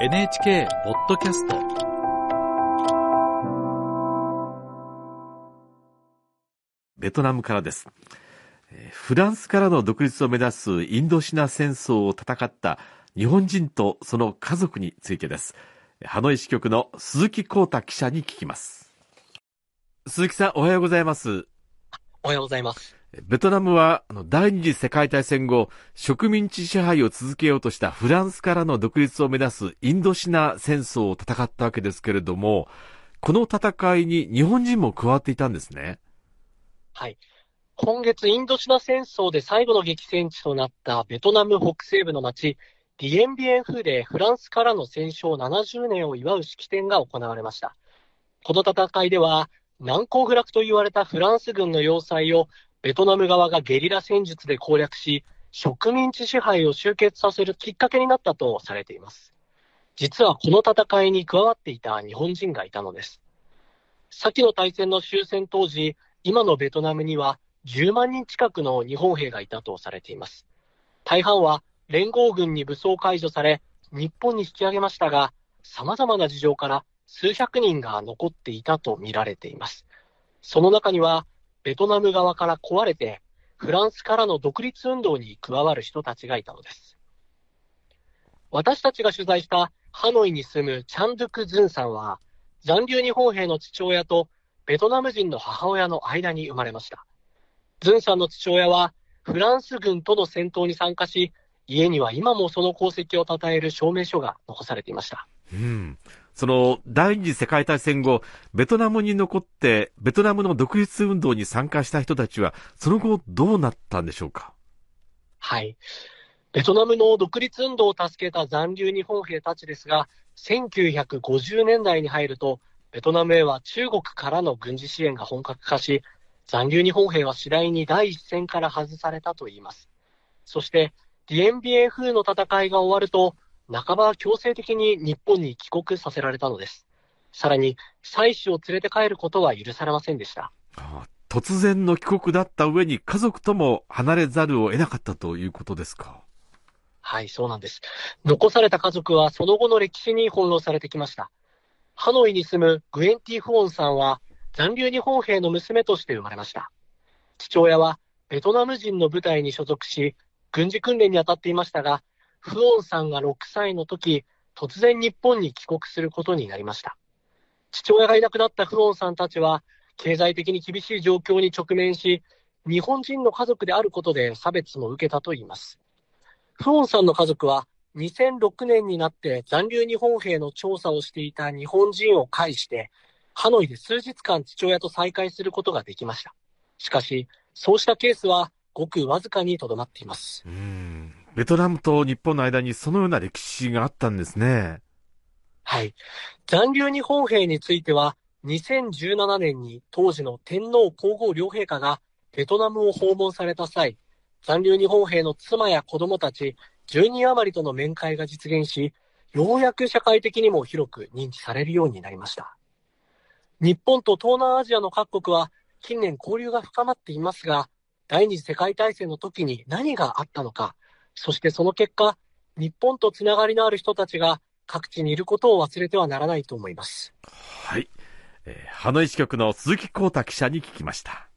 NHK ポッドキャスト。ベトナムからです。フランスからの独立を目指すインドシナ戦争を戦った日本人とその家族についてです。ハノイ支局の鈴木光太記者に聞きます。鈴木さんおはようございます。おはようございますベトナムはあの第二次世界大戦後、植民地支配を続けようとしたフランスからの独立を目指すインドシナ戦争を戦ったわけですけれども、この戦いに日本人も加わっていたんですね。はい。今月、インドシナ戦争で最後の激戦地となったベトナム北西部の町、ディエンビエンフでフランスからの戦勝70年を祝う式典が行われました。この戦いでは、難攻不落と言われたフランス軍の要塞をベトナム側がゲリラ戦術で攻略し、植民地支配を終結させるきっかけになったとされています。実はこの戦いに加わっていた日本人がいたのです。先の大戦の終戦当時、今のベトナムには10万人近くの日本兵がいたとされています。大半は連合軍に武装解除され、日本に引き上げましたが、様々な事情から数百人が残っていたと見られています。その中には、ベトナム側から壊れて、フランスからの独立運動に加わる人たちがいたのです。私たちが取材したハノイに住むチャンドゥク・ズンさんは、残留日本兵の父親とベトナム人の母親の間に生まれました。ズンさんの父親はフランス軍との戦闘に参加し、家には今もその功績を称える証明書が残されていました。うん。その第二次世界大戦後、ベトナムに残って、ベトナムの独立運動に参加した人たちは、その後どうなったんでしょうか？はい。ベトナムの独立運動を助けた残留日本兵たちですが、1950年代に入ると、ベトナムへは中国からの軍事支援が本格化し、残留日本兵は次第に第一線から外されたといいます。そして、ディエンビエン風の戦いが終わると、半ば強制的に日本に帰国させられたのです。さらに、妻子を連れて帰ることは許されませんでした。突然の帰国だった上に家族とも離れざるを得なかったということですか？はい、そうなんです。残された家族はその後の歴史に翻弄されてきました。ハノイに住むグエンティ・フオンさんは残留日本兵の娘として生まれました。父親はベトナム人の部隊に所属し、軍事訓練に当たっていましたが、フオンさんが6歳の時、突然日本に帰国することになりました。父親がいなくなったフオンさんたちは、経済的に厳しい状況に直面し、日本人の家族であることで差別も受けたといいます。フオンさんの家族は、2006年になって残留日本兵の調査をしていた日本人を介して、ハノイで数日間父親と再会することができました。しかし、そうしたケースはごくわずかにとどまっています。うんベトナムと日本の間にそのような歴史があったんですね。はい。残留日本兵については、2017年に当時の天皇皇后両陛下がベトナムを訪問された際、残留日本兵の妻や子供たち10人余りとの面会が実現し、ようやく社会的にも広く認知されるようになりました。日本と東南アジアの各国は近年交流が深まっていますが、第二次世界大戦の時に何があったのか、そしてその結果、日本とつながりのある人たちが各地にいることを忘れてはならないと思います。はい。えー、ハノイ支局の鈴木光太記者に聞きました。